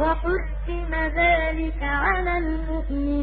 وحرم ذلك على المؤمنين